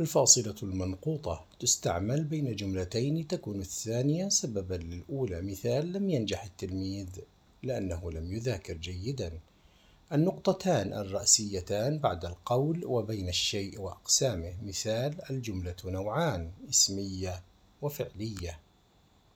الفاصلة المنقوطة. تستعمل بين جملتين تكون الثانية سببا للأولى. مثال لم ينجح التلميذ لأنه لم يذاكر جيدا. النقطتان الرأسيتان بعد القول وبين الشيء وأقسامه. مثال الجملة نوعان اسمية وفعلية.